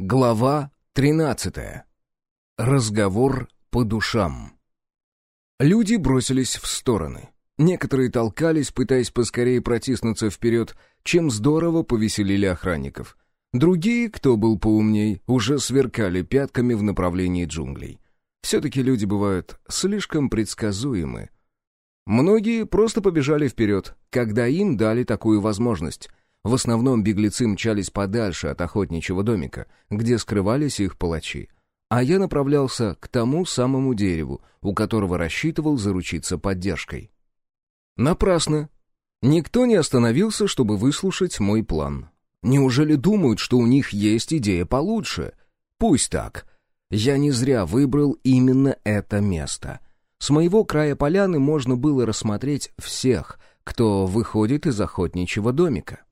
Глава 13. Разговор по душам. Люди бросились в стороны. Некоторые толкались, пытаясь поскорее протиснуться вперед, чем здорово повеселили охранников. Другие, кто был поумней, уже сверкали пятками в направлении джунглей. Все-таки люди бывают слишком предсказуемы. Многие просто побежали вперед, когда им дали такую возможность. В основном беглецы мчались подальше от охотничьего домика, где скрывались их палачи. А я направлялся к тому самому дереву, у которого рассчитывал заручиться поддержкой. Напрасно. Никто не остановился, чтобы выслушать мой план. Неужели думают, что у них есть идея получше? Пусть так. Я не зря выбрал именно это место. С моего края поляны можно было рассмотреть всех, кто выходит из охотничьего домика.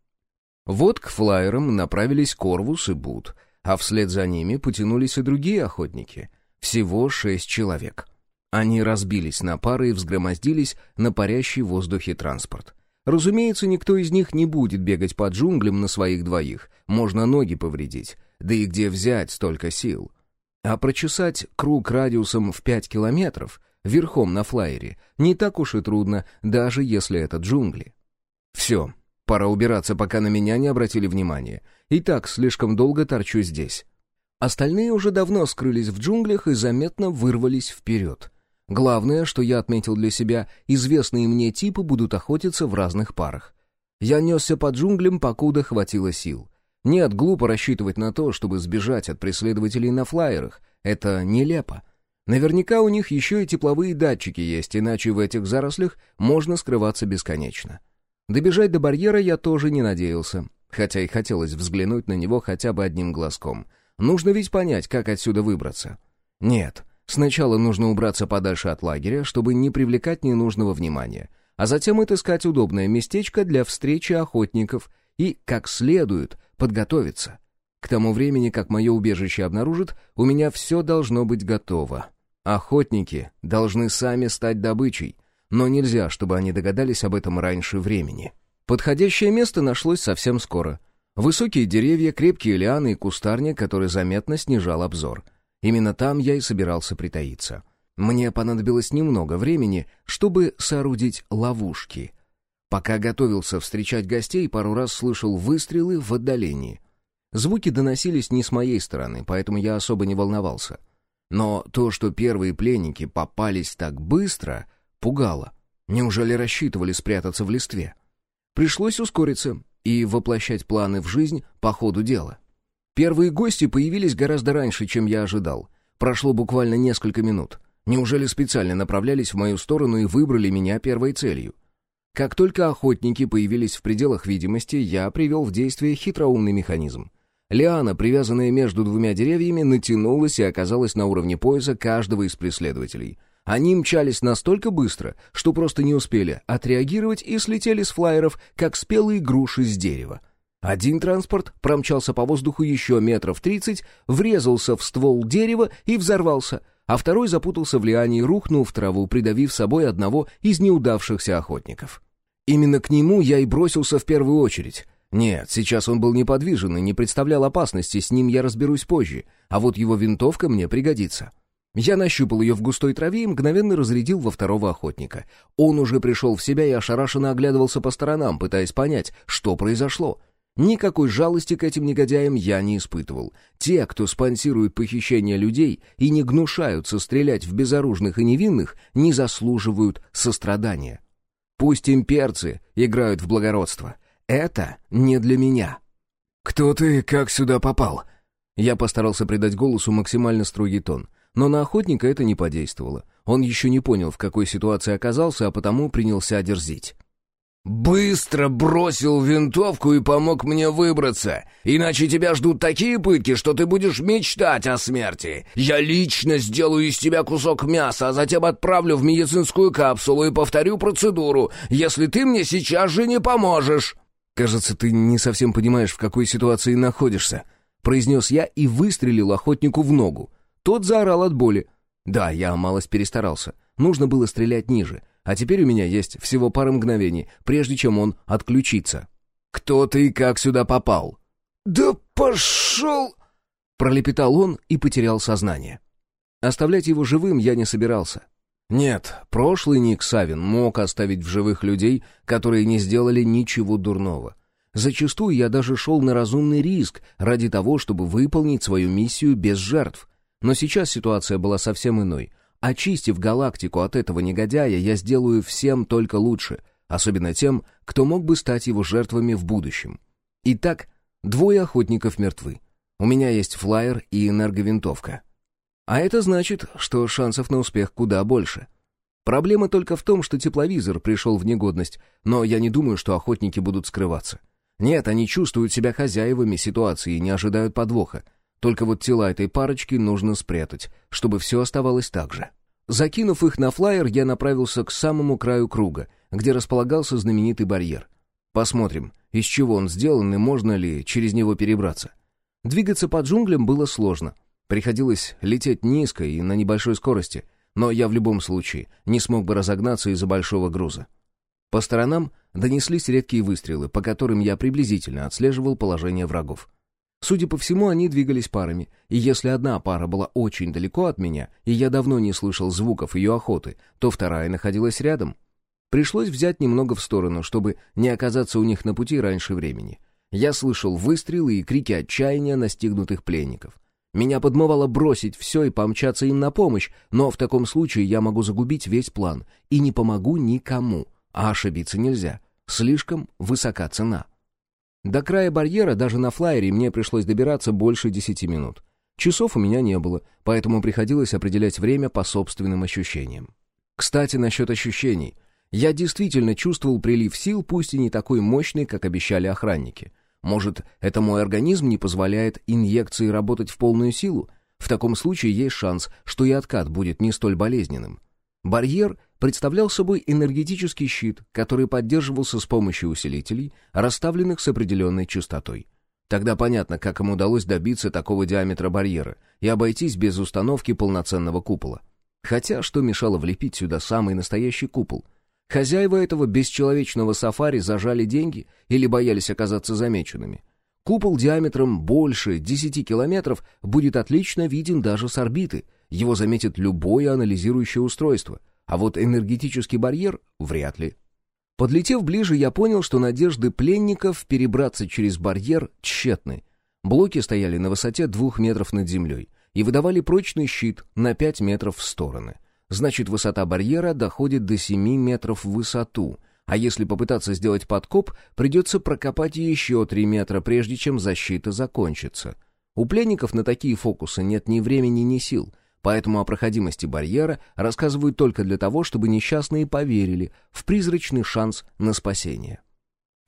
Вот к флайерам направились Корвус и Бут, а вслед за ними потянулись и другие охотники. Всего шесть человек. Они разбились на пары и взгромоздились на парящий в воздухе транспорт. Разумеется, никто из них не будет бегать по джунглям на своих двоих, можно ноги повредить, да и где взять столько сил. А прочесать круг радиусом в пять километров верхом на флайере не так уж и трудно, даже если это джунгли. Все, Пора убираться, пока на меня не обратили внимания. И так слишком долго торчу здесь. Остальные уже давно скрылись в джунглях и заметно вырвались вперед. Главное, что я отметил для себя, известные мне типы будут охотиться в разных парах. Я несся по джунглям, покуда хватило сил. Нет, глупо рассчитывать на то, чтобы сбежать от преследователей на флайерах. Это нелепо. Наверняка у них еще и тепловые датчики есть, иначе в этих зарослях можно скрываться бесконечно. Добежать до барьера я тоже не надеялся, хотя и хотелось взглянуть на него хотя бы одним глазком. Нужно ведь понять, как отсюда выбраться. Нет, сначала нужно убраться подальше от лагеря, чтобы не привлекать ненужного внимания, а затем отыскать удобное местечко для встречи охотников и, как следует, подготовиться. К тому времени, как мое убежище обнаружат, у меня все должно быть готово. Охотники должны сами стать добычей — но нельзя, чтобы они догадались об этом раньше времени. Подходящее место нашлось совсем скоро. Высокие деревья, крепкие лианы и кустарник, который заметно снижал обзор. Именно там я и собирался притаиться. Мне понадобилось немного времени, чтобы соорудить ловушки. Пока готовился встречать гостей, пару раз слышал выстрелы в отдалении. Звуки доносились не с моей стороны, поэтому я особо не волновался. Но то, что первые пленники попались так быстро, Пугало. Неужели рассчитывали спрятаться в листве? Пришлось ускориться и воплощать планы в жизнь по ходу дела. Первые гости появились гораздо раньше, чем я ожидал. Прошло буквально несколько минут. Неужели специально направлялись в мою сторону и выбрали меня первой целью? Как только охотники появились в пределах видимости, я привел в действие хитроумный механизм. Лиана, привязанная между двумя деревьями, натянулась и оказалась на уровне пояса каждого из преследователей. Они мчались настолько быстро, что просто не успели отреагировать и слетели с флайеров, как спелые груши с дерева. Один транспорт промчался по воздуху еще метров тридцать, врезался в ствол дерева и взорвался, а второй запутался в лиане и рухнул в траву, придавив собой одного из неудавшихся охотников. Именно к нему я и бросился в первую очередь. Нет, сейчас он был неподвижен и не представлял опасности, с ним я разберусь позже, а вот его винтовка мне пригодится. Я нащупал ее в густой траве и мгновенно разрядил во второго охотника. Он уже пришел в себя и ошарашенно оглядывался по сторонам, пытаясь понять, что произошло. Никакой жалости к этим негодяям я не испытывал. Те, кто спонсирует похищение людей и не гнушаются стрелять в безоружных и невинных, не заслуживают сострадания. Пусть имперцы играют в благородство. Это не для меня. «Кто ты, как сюда попал?» Я постарался придать голосу максимально строгий тон. Но на охотника это не подействовало. Он еще не понял, в какой ситуации оказался, а потому принялся дерзить. «Быстро бросил винтовку и помог мне выбраться. Иначе тебя ждут такие пытки, что ты будешь мечтать о смерти. Я лично сделаю из тебя кусок мяса, а затем отправлю в медицинскую капсулу и повторю процедуру, если ты мне сейчас же не поможешь». «Кажется, ты не совсем понимаешь, в какой ситуации находишься», — произнес я и выстрелил охотнику в ногу. Тот заорал от боли. Да, я малость перестарался. Нужно было стрелять ниже. А теперь у меня есть всего пара мгновений, прежде чем он отключится. «Кто ты и как сюда попал?» «Да пошел!» Пролепетал он и потерял сознание. Оставлять его живым я не собирался. Нет, прошлый Ник Савин мог оставить в живых людей, которые не сделали ничего дурного. Зачастую я даже шел на разумный риск ради того, чтобы выполнить свою миссию без жертв. Но сейчас ситуация была совсем иной. Очистив галактику от этого негодяя, я сделаю всем только лучше, особенно тем, кто мог бы стать его жертвами в будущем. Итак, двое охотников мертвы. У меня есть флайер и энерговинтовка. А это значит, что шансов на успех куда больше. Проблема только в том, что тепловизор пришел в негодность, но я не думаю, что охотники будут скрываться. Нет, они чувствуют себя хозяевами ситуации и не ожидают подвоха. Только вот тела этой парочки нужно спрятать, чтобы все оставалось так же. Закинув их на флайер, я направился к самому краю круга, где располагался знаменитый барьер. Посмотрим, из чего он сделан и можно ли через него перебраться. Двигаться по джунглям было сложно — Приходилось лететь низко и на небольшой скорости, но я в любом случае не смог бы разогнаться из-за большого груза. По сторонам донеслись редкие выстрелы, по которым я приблизительно отслеживал положение врагов. Судя по всему, они двигались парами, и если одна пара была очень далеко от меня, и я давно не слышал звуков ее охоты, то вторая находилась рядом. Пришлось взять немного в сторону, чтобы не оказаться у них на пути раньше времени. Я слышал выстрелы и крики отчаяния настигнутых пленников. Меня подмывало бросить все и помчаться им на помощь, но в таком случае я могу загубить весь план и не помогу никому, а ошибиться нельзя. Слишком высока цена. До края барьера даже на флайере мне пришлось добираться больше десяти минут. Часов у меня не было, поэтому приходилось определять время по собственным ощущениям. Кстати, насчет ощущений. Я действительно чувствовал прилив сил, пусть и не такой мощный, как обещали охранники — может, это мой организм не позволяет инъекции работать в полную силу? В таком случае есть шанс, что и откат будет не столь болезненным. Барьер представлял собой энергетический щит, который поддерживался с помощью усилителей, расставленных с определенной частотой. Тогда понятно, как им удалось добиться такого диаметра барьера и обойтись без установки полноценного купола. Хотя, что мешало влепить сюда самый настоящий купол — Хозяева этого бесчеловечного сафари зажали деньги или боялись оказаться замеченными. Купол диаметром больше 10 километров будет отлично виден даже с орбиты. Его заметит любое анализирующее устройство. А вот энергетический барьер — вряд ли. Подлетев ближе, я понял, что надежды пленников перебраться через барьер тщетны. Блоки стояли на высоте двух метров над землей и выдавали прочный щит на пять метров в стороны значит высота барьера доходит до 7 метров в высоту, а если попытаться сделать подкоп, придется прокопать еще 3 метра, прежде чем защита закончится. У пленников на такие фокусы нет ни времени, ни сил, поэтому о проходимости барьера рассказывают только для того, чтобы несчастные поверили в призрачный шанс на спасение.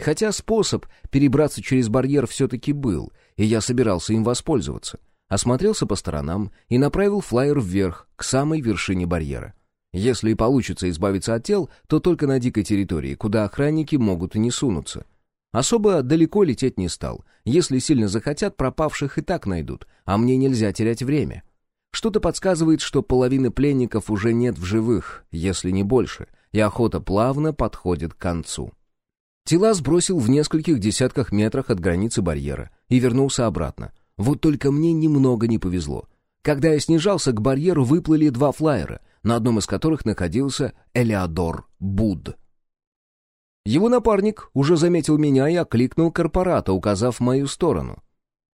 Хотя способ перебраться через барьер все-таки был, и я собирался им воспользоваться осмотрелся по сторонам и направил флайер вверх, к самой вершине барьера. Если и получится избавиться от тел, то только на дикой территории, куда охранники могут и не сунуться. Особо далеко лететь не стал. Если сильно захотят, пропавших и так найдут, а мне нельзя терять время. Что-то подсказывает, что половины пленников уже нет в живых, если не больше, и охота плавно подходит к концу. Тела сбросил в нескольких десятках метрах от границы барьера и вернулся обратно. Вот только мне немного не повезло. Когда я снижался, к барьеру выплыли два флайера, на одном из которых находился Элеодор Буд. Его напарник уже заметил меня и окликнул корпората, указав мою сторону.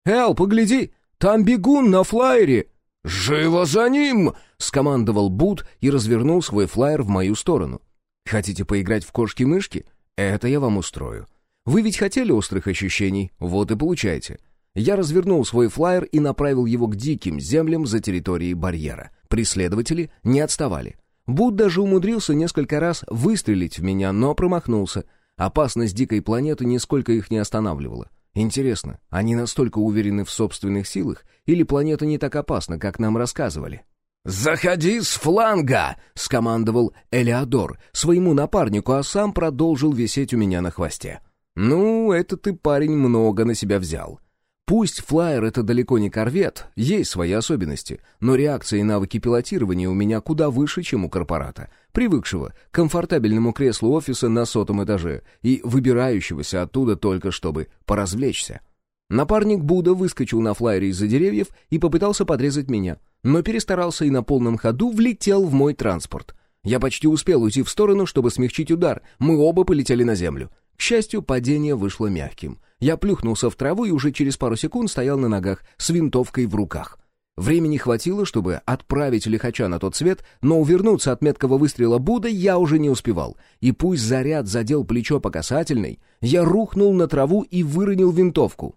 «Эл, погляди, там бегун на флайере!» «Живо за ним!» — скомандовал Буд и развернул свой флайер в мою сторону. «Хотите поиграть в кошки-мышки? Это я вам устрою. Вы ведь хотели острых ощущений, вот и получайте. Я развернул свой флайер и направил его к диким землям за территорией барьера. Преследователи не отставали. Буд даже умудрился несколько раз выстрелить в меня, но промахнулся. Опасность дикой планеты нисколько их не останавливала. Интересно, они настолько уверены в собственных силах, или планета не так опасна, как нам рассказывали? «Заходи с фланга!» — скомандовал Элеодор своему напарнику, а сам продолжил висеть у меня на хвосте. «Ну, это ты, парень, много на себя взял. Пусть флайер — это далеко не корвет, есть свои особенности, но реакции и навыки пилотирования у меня куда выше, чем у корпората, привыкшего к комфортабельному креслу офиса на сотом этаже и выбирающегося оттуда только чтобы поразвлечься. Напарник Буда выскочил на флайере из-за деревьев и попытался подрезать меня, но перестарался и на полном ходу влетел в мой транспорт. Я почти успел уйти в сторону, чтобы смягчить удар. Мы оба полетели на землю. К счастью, падение вышло мягким. Я плюхнулся в траву и уже через пару секунд стоял на ногах с винтовкой в руках. Времени хватило, чтобы отправить лихача на тот свет, но увернуться от меткого выстрела Будда я уже не успевал. И пусть заряд задел плечо по касательной, я рухнул на траву и выронил винтовку.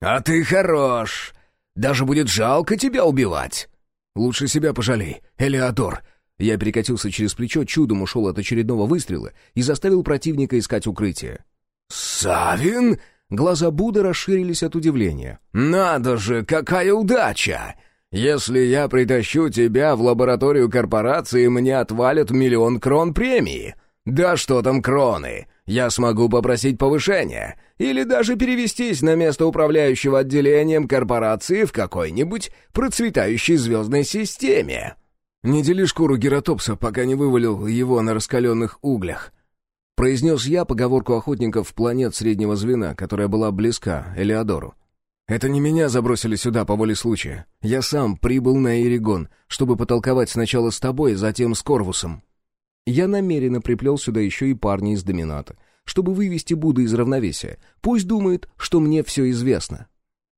«А ты хорош! Даже будет жалко тебя убивать!» «Лучше себя пожалей, Элеодор!» Я перекатился через плечо, чудом ушел от очередного выстрела и заставил противника искать укрытие. «Савин?» Глаза Будды расширились от удивления. «Надо же, какая удача! Если я притащу тебя в лабораторию корпорации, мне отвалят миллион крон премии. Да что там кроны? Я смогу попросить повышения. Или даже перевестись на место управляющего отделением корпорации в какой-нибудь процветающей звездной системе». «Не дели шкуру геротопса, пока не вывалил его на раскаленных углях», произнес я поговорку охотников планет среднего звена, которая была близка Элеодору. Это не меня забросили сюда по воле случая. Я сам прибыл на Эригон, чтобы потолковать сначала с тобой, затем с Корвусом. Я намеренно приплел сюда еще и парня из Домината, чтобы вывести Будду из равновесия. Пусть думает, что мне все известно.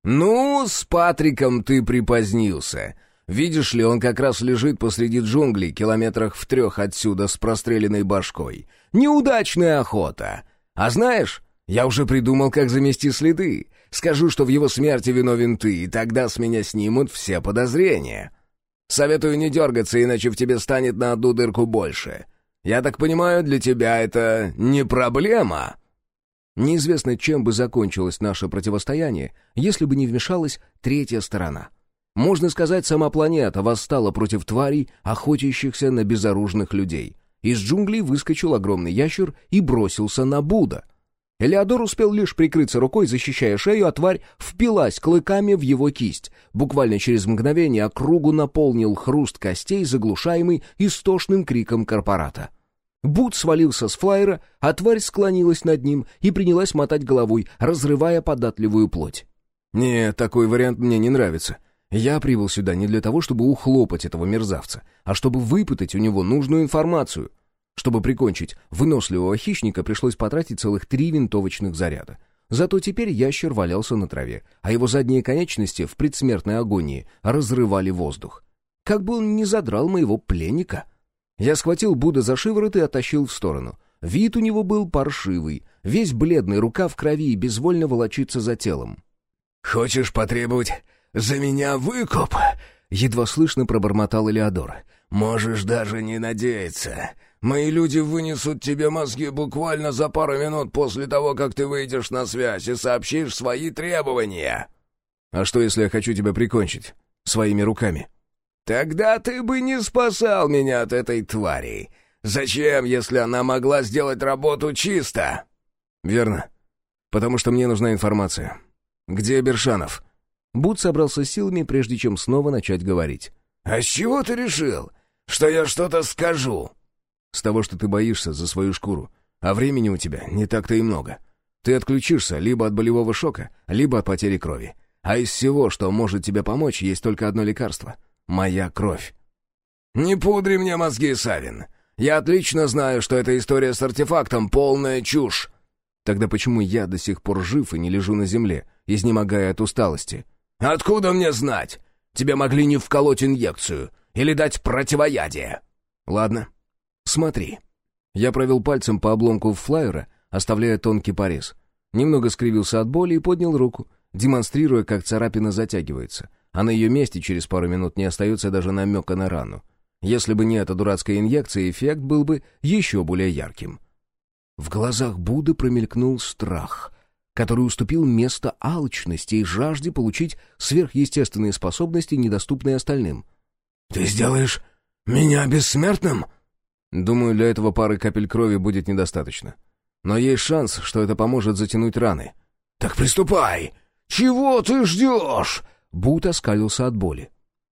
«Ну, с Патриком ты припозднился. Видишь ли, он как раз лежит посреди джунглей, километрах в трех отсюда, с простреленной башкой. Неудачная охота. А знаешь, я уже придумал, как замести следы. Скажу, что в его смерти виновен ты, и тогда с меня снимут все подозрения. Советую не дергаться, иначе в тебе станет на одну дырку больше. Я так понимаю, для тебя это не проблема?» Неизвестно, чем бы закончилось наше противостояние, если бы не вмешалась третья сторона. Можно сказать, сама планета восстала против тварей, охотящихся на безоружных людей. Из джунглей выскочил огромный ящер и бросился на Буда — Элеодор успел лишь прикрыться рукой, защищая шею, а тварь впилась клыками в его кисть. Буквально через мгновение округу наполнил хруст костей, заглушаемый истошным криком корпората. Бут свалился с флайера, а тварь склонилась над ним и принялась мотать головой, разрывая податливую плоть. «Нет, такой вариант мне не нравится. Я прибыл сюда не для того, чтобы ухлопать этого мерзавца, а чтобы выпытать у него нужную информацию. Чтобы прикончить выносливого хищника, пришлось потратить целых три винтовочных заряда. Зато теперь ящер валялся на траве, а его задние конечности в предсмертной агонии разрывали воздух. Как бы он ни задрал моего пленника. Я схватил Будда за шиворот и оттащил в сторону. Вид у него был паршивый, весь бледный, рука в крови и безвольно волочится за телом. «Хочешь потребовать за меня выкуп?» Едва слышно пробормотал Элеодор. «Можешь даже не надеяться. Мои люди вынесут тебе мозги буквально за пару минут после того, как ты выйдешь на связь и сообщишь свои требования». «А что, если я хочу тебя прикончить? Своими руками?» «Тогда ты бы не спасал меня от этой твари. Зачем, если она могла сделать работу чисто?» «Верно. Потому что мне нужна информация. Где Бершанов?» Бут собрался силами, прежде чем снова начать говорить. «А с чего ты решил, что я что-то скажу?» С того, что ты боишься за свою шкуру. А времени у тебя не так-то и много. Ты отключишься либо от болевого шока, либо от потери крови. А из всего, что может тебе помочь, есть только одно лекарство — моя кровь. «Не пудри мне мозги, Савин. Я отлично знаю, что эта история с артефактом — полная чушь». Тогда почему я до сих пор жив и не лежу на земле, изнемогая от усталости? «Откуда мне знать? Тебе могли не вколоть инъекцию или дать противоядие». «Ладно, «Смотри». Я провел пальцем по обломку флайера, оставляя тонкий порез. Немного скривился от боли и поднял руку, демонстрируя, как царапина затягивается, а на ее месте через пару минут не остается даже намека на рану. Если бы не эта дурацкая инъекция, эффект был бы еще более ярким. В глазах Будды промелькнул страх, который уступил место алчности и жажде получить сверхъестественные способности, недоступные остальным. «Ты сделаешь меня бессмертным?» Думаю, для этого пары капель крови будет недостаточно. Но есть шанс, что это поможет затянуть раны. «Так приступай! Чего ты ждешь?» Бут оскалился от боли.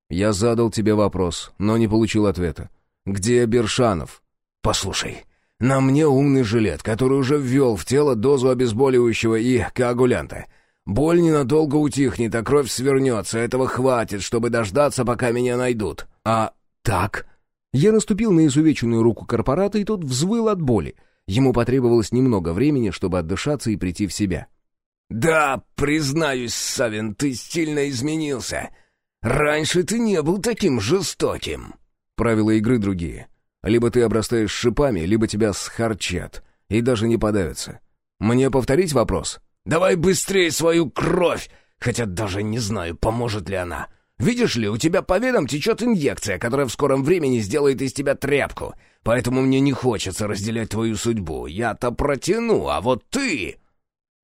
«Я задал тебе вопрос, но не получил ответа. Где Бершанов?» «Послушай, на мне умный жилет, который уже ввел в тело дозу обезболивающего и коагулянта. Боль ненадолго утихнет, а кровь свернется. Этого хватит, чтобы дождаться, пока меня найдут. А так? Я наступил на изувеченную руку корпората, и тот взвыл от боли. Ему потребовалось немного времени, чтобы отдышаться и прийти в себя. «Да, признаюсь, Савин, ты сильно изменился. Раньше ты не был таким жестоким». Правила игры другие. Либо ты обрастаешь шипами, либо тебя схарчат и даже не подавятся. Мне повторить вопрос? «Давай быстрее свою кровь!» Хотя даже не знаю, поможет ли она. Видишь ли, у тебя по венам течет инъекция, которая в скором времени сделает из тебя тряпку. Поэтому мне не хочется разделять твою судьбу. Я-то протяну, а вот ты...»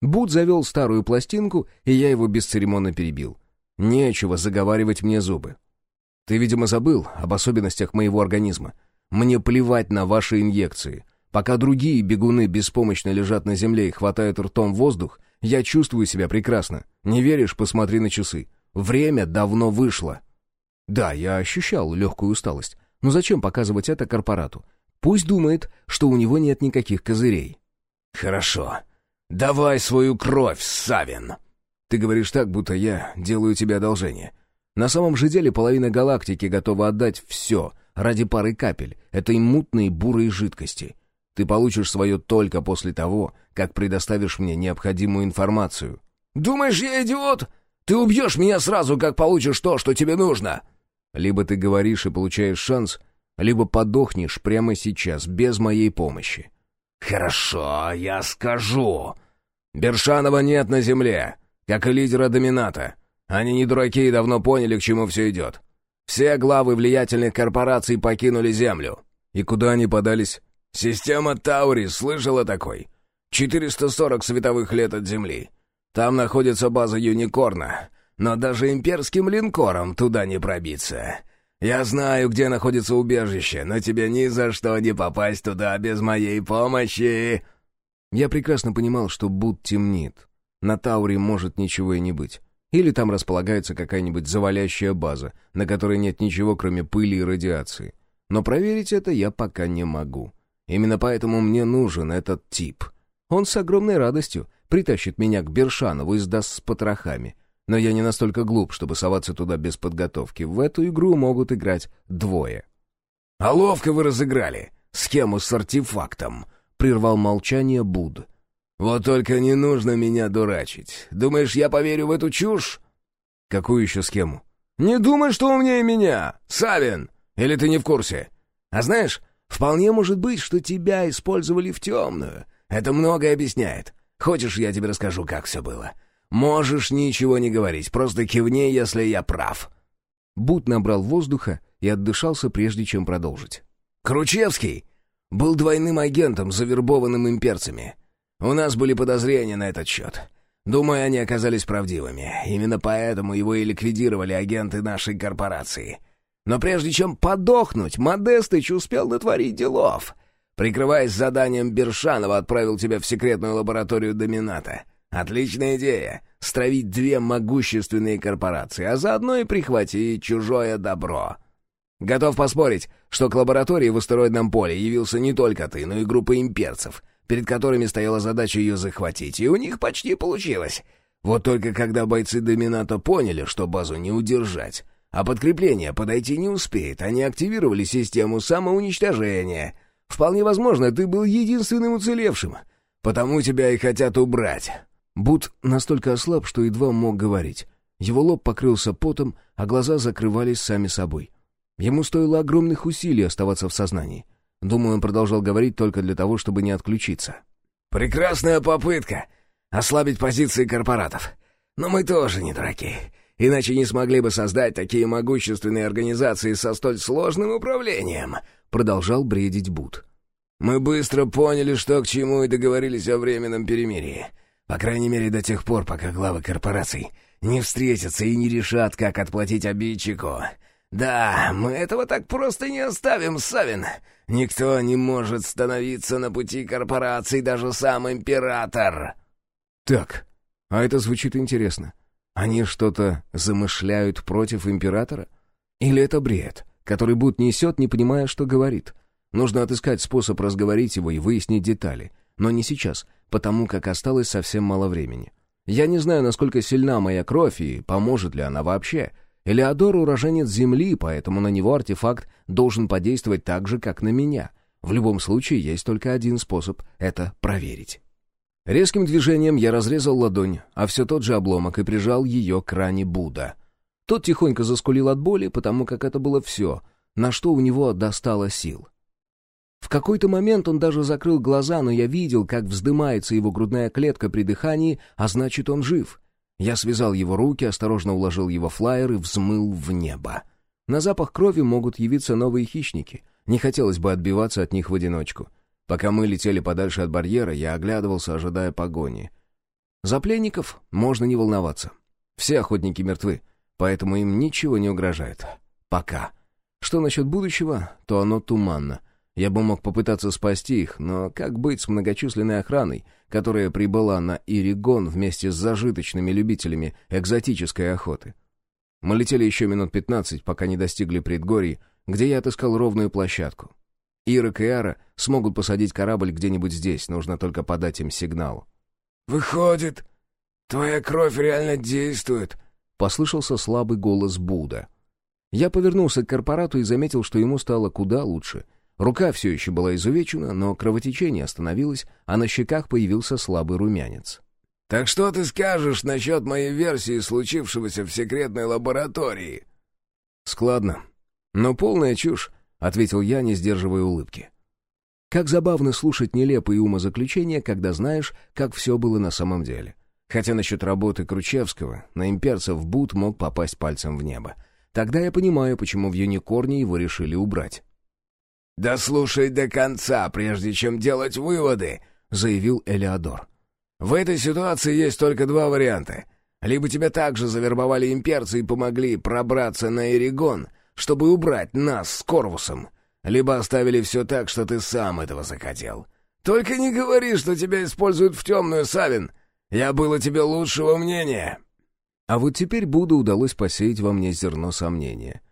Бут завел старую пластинку, и я его бесцеремонно перебил. Нечего заговаривать мне зубы. Ты, видимо, забыл об особенностях моего организма. Мне плевать на ваши инъекции. Пока другие бегуны беспомощно лежат на земле и хватают ртом воздух, я чувствую себя прекрасно. Не веришь, посмотри на часы. Время давно вышло. Да, я ощущал легкую усталость. Но зачем показывать это корпорату? Пусть думает, что у него нет никаких козырей. Хорошо. Давай свою кровь, Савин. Ты говоришь так, будто я делаю тебе одолжение. На самом же деле половина галактики готова отдать все ради пары капель этой мутной бурой жидкости. Ты получишь свое только после того, как предоставишь мне необходимую информацию. «Думаешь, я идиот? Ты убьешь меня сразу, как получишь то, что тебе нужно!» Либо ты говоришь и получаешь шанс, либо подохнешь прямо сейчас, без моей помощи. «Хорошо, я скажу. Бершанова нет на земле, как и лидера Домината. Они не дураки и давно поняли, к чему все идет. Все главы влиятельных корпораций покинули Землю. И куда они подались? Система Таури, слышала такой? 440 световых лет от Земли. Там находится база Юникорна, но даже имперским линкором туда не пробиться. Я знаю, где находится убежище, но тебе ни за что не попасть туда без моей помощи!» Я прекрасно понимал, что Буд темнит. На Тауре может ничего и не быть. Или там располагается какая-нибудь завалящая база, на которой нет ничего, кроме пыли и радиации. Но проверить это я пока не могу. Именно поэтому мне нужен этот тип. Он с огромной радостью притащит меня к Бершанову и сдаст с потрохами. Но я не настолько глуп, чтобы соваться туда без подготовки. В эту игру могут играть двое. «А ловко вы разыграли! Схему с артефактом!» — прервал молчание Буд. «Вот только не нужно меня дурачить. Думаешь, я поверю в эту чушь?» «Какую еще схему?» «Не думай, что умнее меня, Савин! Или ты не в курсе? А знаешь, вполне может быть, что тебя использовали в темную. Это многое объясняет. Хочешь, я тебе расскажу, как все было? Можешь ничего не говорить, просто кивни, если я прав». Бут набрал воздуха и отдышался, прежде чем продолжить. «Кручевский был двойным агентом, завербованным имперцами. У нас были подозрения на этот счет. Думаю, они оказались правдивыми. Именно поэтому его и ликвидировали агенты нашей корпорации. Но прежде чем подохнуть, Модестыч успел натворить делов. Прикрываясь заданием Бершанова, отправил тебя в секретную лабораторию Домината. Отличная идея — стравить две могущественные корпорации, а заодно и прихватить чужое добро. Готов поспорить, что к лаборатории в астероидном поле явился не только ты, но и группа имперцев, перед которыми стояла задача ее захватить, и у них почти получилось. Вот только когда бойцы Домината поняли, что базу не удержать, а подкрепление подойти не успеет, они активировали систему самоуничтожения — Вполне возможно, ты был единственным уцелевшим. Потому тебя и хотят убрать». Бут настолько ослаб, что едва мог говорить. Его лоб покрылся потом, а глаза закрывались сами собой. Ему стоило огромных усилий оставаться в сознании. Думаю, он продолжал говорить только для того, чтобы не отключиться. «Прекрасная попытка ослабить позиции корпоратов. Но мы тоже не дураки. Иначе не смогли бы создать такие могущественные организации со столь сложным управлением», — продолжал бредить Бут. «Мы быстро поняли, что к чему, и договорились о временном перемирии. По крайней мере, до тех пор, пока главы корпораций не встретятся и не решат, как отплатить обидчику. Да, мы этого так просто не оставим, Савин. Никто не может становиться на пути корпораций, даже сам император». «Так, а это звучит интересно». Они что-то замышляют против императора? Или это бред, который Бут несет, не понимая, что говорит? Нужно отыскать способ разговорить его и выяснить детали. Но не сейчас, потому как осталось совсем мало времени. Я не знаю, насколько сильна моя кровь и поможет ли она вообще. Элеодор уроженец Земли, поэтому на него артефакт должен подействовать так же, как на меня. В любом случае, есть только один способ это проверить. Резким движением я разрезал ладонь, а все тот же обломок и прижал ее к ране Будда. Тот тихонько заскулил от боли, потому как это было все, на что у него достало сил. В какой-то момент он даже закрыл глаза, но я видел, как вздымается его грудная клетка при дыхании, а значит, он жив. Я связал его руки, осторожно уложил его флайер и взмыл в небо. На запах крови могут явиться новые хищники. Не хотелось бы отбиваться от них в одиночку. Пока мы летели подальше от барьера, я оглядывался, ожидая погони. За пленников можно не волноваться. Все охотники мертвы, поэтому им ничего не угрожает. Пока. Что насчет будущего, то оно туманно — я бы мог попытаться спасти их, но как быть с многочисленной охраной, которая прибыла на Иригон вместе с зажиточными любителями экзотической охоты? Мы летели еще минут пятнадцать, пока не достигли предгорий, где я отыскал ровную площадку. Ирок и Ара смогут посадить корабль где-нибудь здесь, нужно только подать им сигнал. «Выходит, твоя кровь реально действует?» — послышался слабый голос Буда. Я повернулся к корпорату и заметил, что ему стало куда лучше — Рука все еще была изувечена, но кровотечение остановилось, а на щеках появился слабый румянец. «Так что ты скажешь насчет моей версии случившегося в секретной лаборатории?» «Складно. Но полная чушь», — ответил я, не сдерживая улыбки. Как забавно слушать нелепые умозаключения, когда знаешь, как все было на самом деле. Хотя насчет работы Кручевского на имперцев Бут мог попасть пальцем в небо. Тогда я понимаю, почему в Юникорне его решили убрать. «Да слушай до конца, прежде чем делать выводы», — заявил Элеодор. «В этой ситуации есть только два варианта. Либо тебя также завербовали имперцы и помогли пробраться на Эригон, чтобы убрать нас с Корвусом, либо оставили все так, что ты сам этого захотел. Только не говори, что тебя используют в темную, Савин. Я был о тебе лучшего мнения». А вот теперь Буду удалось посеять во мне зерно сомнения.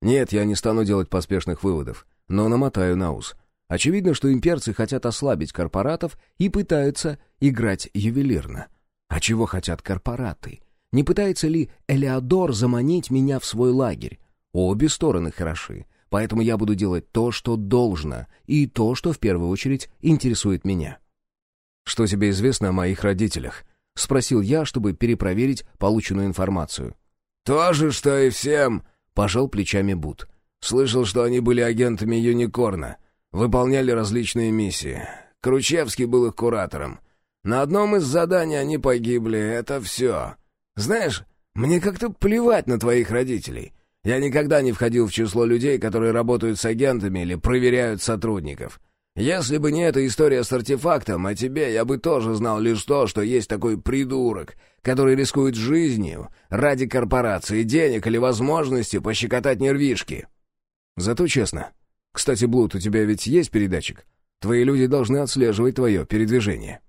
Нет, я не стану делать поспешных выводов но намотаю на ус. Очевидно, что имперцы хотят ослабить корпоратов и пытаются играть ювелирно. А чего хотят корпораты? Не пытается ли Элеодор заманить меня в свой лагерь? Обе стороны хороши, поэтому я буду делать то, что должно, и то, что в первую очередь интересует меня. «Что тебе известно о моих родителях?» — спросил я, чтобы перепроверить полученную информацию. «То же, что и всем», — пожал плечами Бут. Слышал, что они были агентами Юникорна, выполняли различные миссии. Кручевский был их куратором. На одном из заданий они погибли, это все. Знаешь, мне как-то плевать на твоих родителей. Я никогда не входил в число людей, которые работают с агентами или проверяют сотрудников. Если бы не эта история с артефактом, о тебе я бы тоже знал лишь то, что есть такой придурок, который рискует жизнью ради корпорации, денег или возможности пощекотать нервишки. Зато честно. Кстати, Блуд, у тебя ведь есть передатчик? Твои люди должны отслеживать твое передвижение».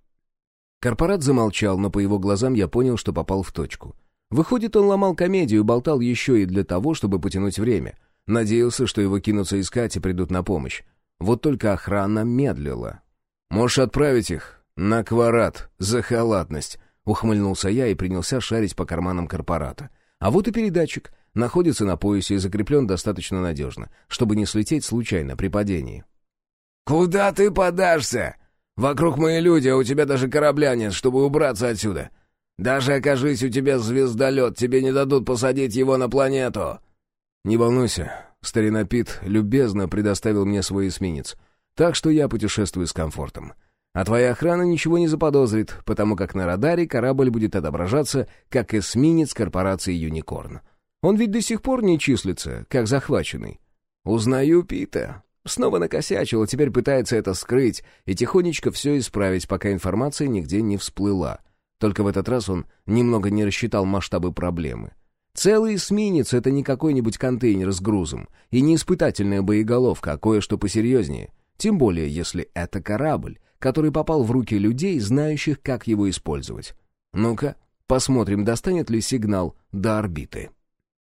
Корпорат замолчал, но по его глазам я понял, что попал в точку. Выходит, он ломал комедию, болтал еще и для того, чтобы потянуть время. Надеялся, что его кинутся искать и придут на помощь. Вот только охрана медлила. «Можешь отправить их на кварат за халатность», — ухмыльнулся я и принялся шарить по карманам корпората. А вот и передатчик находится на поясе и закреплен достаточно надежно, чтобы не слететь случайно при падении. «Куда ты подашься? Вокруг мои люди, а у тебя даже корабля нет, чтобы убраться отсюда. Даже окажись у тебя звездолет, тебе не дадут посадить его на планету». «Не волнуйся, старина Пит любезно предоставил мне свой эсминец, так что я путешествую с комфортом». А твоя охрана ничего не заподозрит, потому как на радаре корабль будет отображаться как эсминец корпорации «Юникорн». Он ведь до сих пор не числится, как захваченный. Узнаю Пита. Снова накосячил, а теперь пытается это скрыть и тихонечко все исправить, пока информация нигде не всплыла. Только в этот раз он немного не рассчитал масштабы проблемы. Целый эсминец — это не какой-нибудь контейнер с грузом, и не испытательная боеголовка, а кое-что посерьезнее. Тем более, если это корабль, который попал в руки людей, знающих, как его использовать. Ну-ка, посмотрим, достанет ли сигнал до орбиты.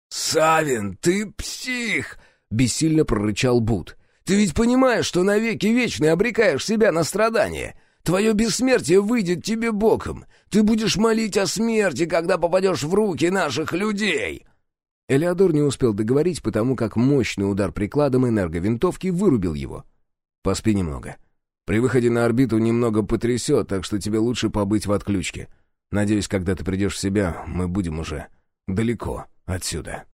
«Савин, ты псих!» — бессильно прорычал Бут. «Ты ведь понимаешь, что навеки вечный обрекаешь себя на страдания? Твое бессмертие выйдет тебе боком. Ты будешь молить о смерти, когда попадешь в руки наших людей!» Элеодор не успел договорить, потому как мощный удар прикладом энерговинтовки вырубил его. «Поспи немного. При выходе на орбиту немного потрясет, так что тебе лучше побыть в отключке. Надеюсь, когда ты придешь в себя, мы будем уже далеко отсюда».